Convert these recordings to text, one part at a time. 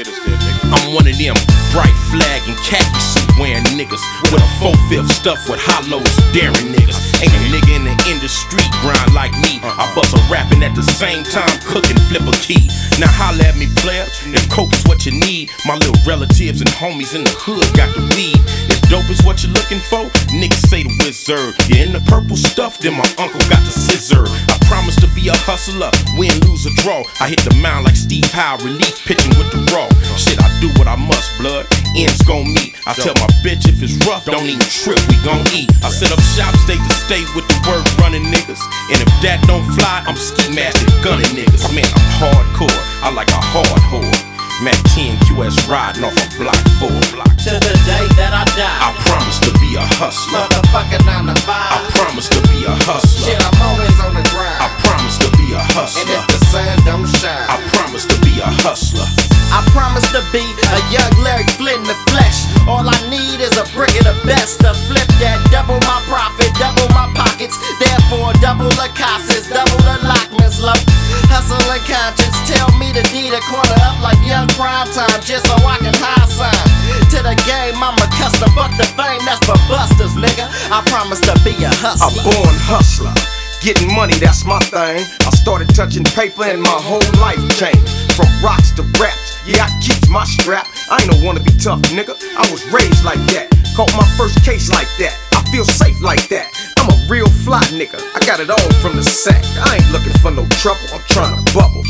I'm one of them bright flag and khaki suit wearing niggas with a four fifth stuff with hollows, daring niggas. Ain't a nigga in the industry grind like me. I bust a rapping at the same time, cooking, flip a key. Now holla at me, player. If coke is what you need, my little relatives and homies in the hood got the weed. If dope is what you're looking for, niggas say the wizard. You in the purple stuff, then my uncle got the scissor. I promise to be a hustler, win, lose, or draw. I hit the mound like Steve Howe, relief pitching with the raw. Shit, I do what I must, blood. Ends gon' meet. I tell my bitch if it's rough, don't even trip, we gon' eat. I set up shop, state to state with the word running niggas. And if that don't fly, I'm ski master gunning niggas. Man, I'm hardcore. I like a hard whore. Mack 10 QS riding off a block four block. To the day that I die. I promise to be a hustler. Motherfucker 9 to 5. I promise to be a hustler. Shit, I'm always on the grind. I promise to be a and hustler. if the sun don't shine. I promise to be a hustler. I promise to be a young Larry Flynt in the flesh. All I need is a brick of the best to flip that. Double my profit, double my pockets. Therefore, double the costs, double the lockman's low. Conscience tell me to D the corner up like young prime time just so I can high sign. To the game, I'm a the fame, that's for busters, nigga. I promise to be a hustler. A born hustler. Getting money, that's my thing. I started touching paper and my whole life changed. From rocks to raps, yeah, I keeps my strap. I ain't no wanna be tough, nigga. I was raised like that. Caught my first case like that. I feel safe like that. I'm real fly nigga. I got it all from the sack. I ain't looking for no trouble. I'm trying to bubble.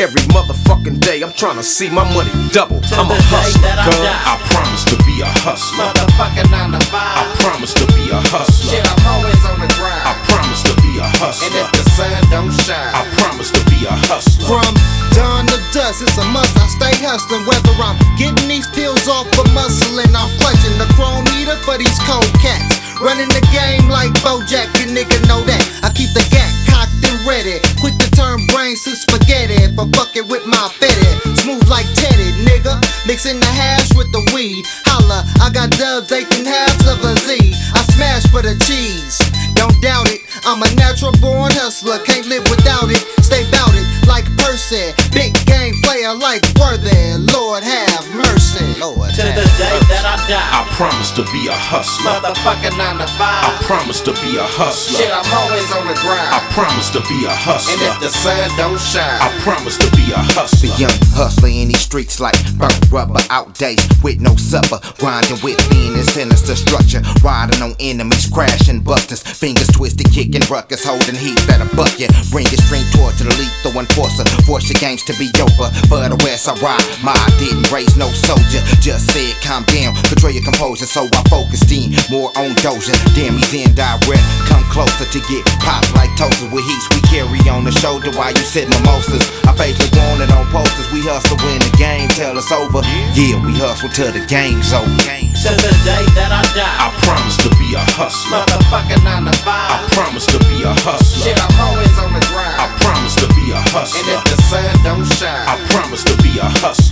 Every motherfucking day, I'm trying to see my money double. I'm a the day hustler, that I I promise to be a hustler. Motherfucker 9 to I 5. promise to be a hustler. Shit, I'm always on the grind. I promise to be a hustler. And hustler. if the sun don't shine. I promise to be a hustler. From dawn to dusk, it's a must. I stay hustling, whether I'm getting these pills off for muscling. I'm clutching the chrome eater for these cold cats. Running the game like Bojack, you nigga know that. I keep the gat cocked and ready. Quick to turn brains to spaghetti. If I fuck it with my fetty. Smooth like Teddy, nigga. Mixing the hash with the weed. Holla, I got dubs, eighteen halves of a Z. I smash for the cheese. Don't doubt it. I'm a natural born hustler. Can't live without it. Stay bout it like Percy. Big game player like Worthy. Lord have mercy. Lord To have the day that I die. I promise to be a hustler. Motherfucker 9 to I promise to be a hustler. Shit. I'm always on the grind. I promise to be a hustler. And if the sun don't shine, I promise to be a The hustler. young hustler in these streets like burnt rubber out days with no supper. Grinding with thin and sinister structure. Riding on enemies, crashing busters. Fingers twisted, kicking ruckus, holding heat that'll buck you. Bring your string toward to the lethal enforcer. Force your games to be over. For the West, I ride. My I didn't raise no soldier. Just said calm down, control your composure. So I focused in more on Doja. Damn, he's indirect. Come closer to get popped like toasters with heats. We carry on the shoulder while you sit mimosas. I faithfully wanted on posters. We hustle when the game tell us over. Yeah, we hustle till the game's over. To the day that I die. I promise to be a hustler. Motherfucker 9 to I promise to be a hustler. Shit, I'm always on the grind. I promise to be a hustler. And if the sun don't shine, I promise to be a hustler.